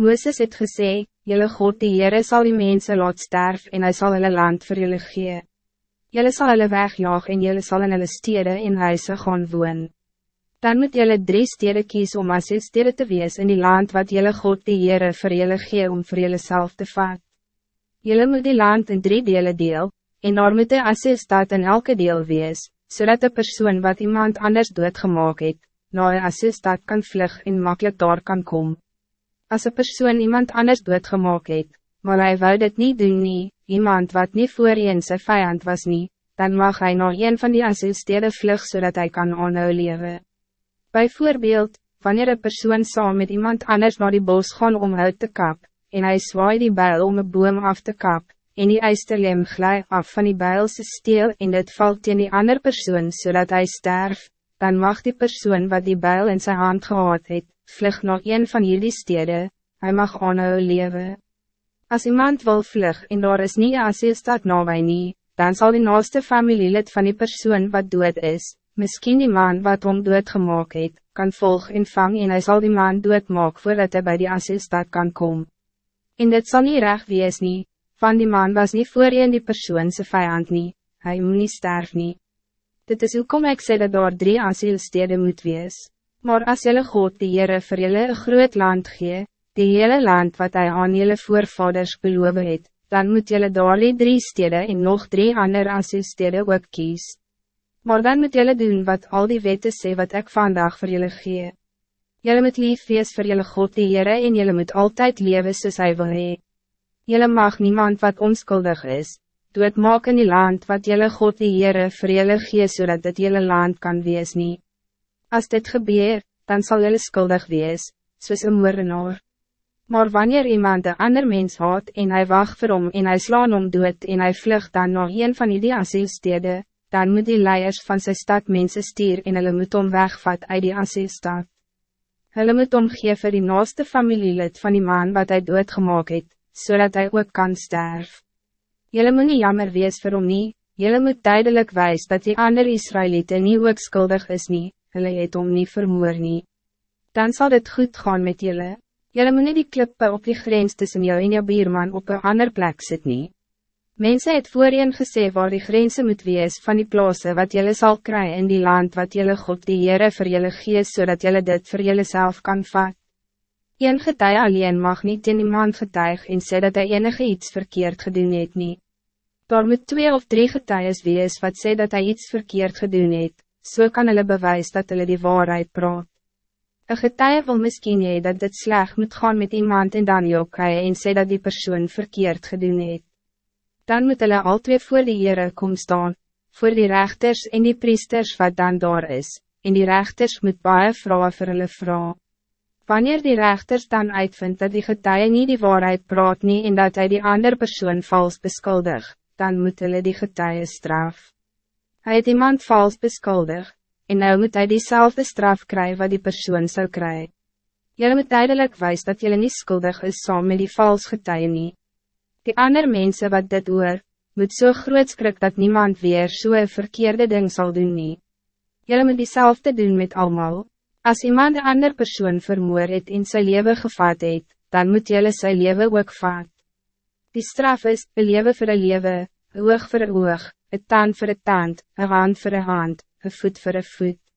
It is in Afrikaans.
Mooses het gesê, Jelle God die Heere sal die mense laat sterf en hij zal hulle land vir julle gee. Jelle sal hulle wegjaag en jelle sal in hulle stede en huise gaan woon. Dan moet jelle drie stede kies om as stede te wees in die land wat jelle God die Heere vir julle gee om vir julle self te vat. Jelle moet die land in drie delen deel, en daar moet die as stad in elke deel wees, zodat de persoon wat iemand anders doodgemaak het, na een as stad kan vlug en makkelijk daar kan komen. Als een persoon iemand anders doodgemaak het, maar hij wou dit niet doen nie, iemand wat niet voor een sy vijand was nie, dan mag hij nog een van die asielstede vlug zodat hij kan aanhou lewe. Bijvoorbeeld, wanneer een persoon saam met iemand anders naar die bos gaan om uit te kap, en hij zwaai die bijl om een boom af te kap, en die eisterlem glij af van die bijlse steel en dit valt in die ander persoon zodat hij sterft, dan mag die persoon wat die bijl in zijn hand gehad het, vlug naar een van jullie steden, hij mag aanhou lewe. Als iemand wil vlug en daar is as jy staat nabij nie, dan zal die naaste familielid van die persoon wat dood is, misschien die man wat om doodgemaak het, kan volg en vang en hij zal die man doodmaak voordat hij bij die asielstad kan komen. En dit zal niet recht wees nie, van die man was niet voor een die persoon zijn vijand nie, hij moet niet sterf nie. Dit is hoe kom ik sê dat daar drie asielstede moet wees. Maar als jullie God die Heere vir julle een groot land gee, die hele land wat hij aan jullie voorvaders beloof het, dan moet jullie daar die drie steden en nog drie andere asielstede ook kies. Maar dan moet jullie doen wat al die wetten sê wat ik vandaag voor jullie gee. Jullie moet lief wees vir jullie God die Heere en jullie moet altijd leven soos hy wil hee. Jullie mag niemand wat onskuldig is, doe het maak in die land wat jullie God die Heere vir jullie gee zodat dit jullie land kan wees niet. Als dit gebeurt, dan zal jullie schuldig wees, soos een moordenaar. Maar wanneer iemand een ander mens haat en hij wacht vir hom en hy slaan om dood en hij vlucht dan nog een van die asielstede, dan moet die leiers van zijn stad mensen stier en hulle moet om wegvat uit die asielstad. Hulle moet omgeef vir die naaste familielid van die man wat hij doodgemaak het, zodat hij ook kan sterf. Julle moet nie jammer wees vir hom nie, julle moet duidelijk wijs dat die andere Israëlieten niet ook schuldig is nie, hulle het om nie vermoor nie. Dan zal het goed gaan met jullie. Jullie moet nie die klippe op die grens tussen jou en jou bierman op een ander plek sit nie. Mense het voorheen gesê waar die grense moet wees van die plaatsen wat jullie zal krijgen in die land wat jullie God die Heere vir jullie gees zodat jullie dit voor jullie zelf kan vat. Een getuig alleen mag niet in iemand getuig en sê dat hij enige iets verkeerd gedoen het nie. Daar moet twee of drie getuigen wees wat sê dat hij iets verkeerd gedoen het, so kan hulle bewys dat hulle die waarheid praat. Een getuie wil miskien hee dat dit sleg moet gaan met iemand en dan jou kry en sê dat die persoon verkeerd gedoen het. Dan moet hulle al twee voor die Heere kom staan, voor die rechters en die priesters wat dan daar is, en die rechters moet baie vrouwen vir hulle vrou. Wanneer die rechters dan uitvind dat die getuie niet die waarheid praat nie en dat hij die ander persoon vals beskuldig, dan moet hulle die getuie straf. Hij het iemand vals beschuldigd, en nou moet hij diezelfde straf krijgen wat die persoon zou krijgen. Jullie moet duidelijk wijs dat jullie niet schuldig is saam met die vals getuien nie. Die andere mensen wat dit oor, moet zo so groot skrik dat niemand weer zo'n so verkeerde ding zal doen nie. Jullie moet diezelfde doen met allemaal. Als iemand een ander persoon vermoor het in zijn leven gevat het, dan moet jullie zijn leven ook vat. Die straf is, een leven voor een leven, een oog voor een oog, een tand voor een tand, een hand voor een hand, een voet voor een voet.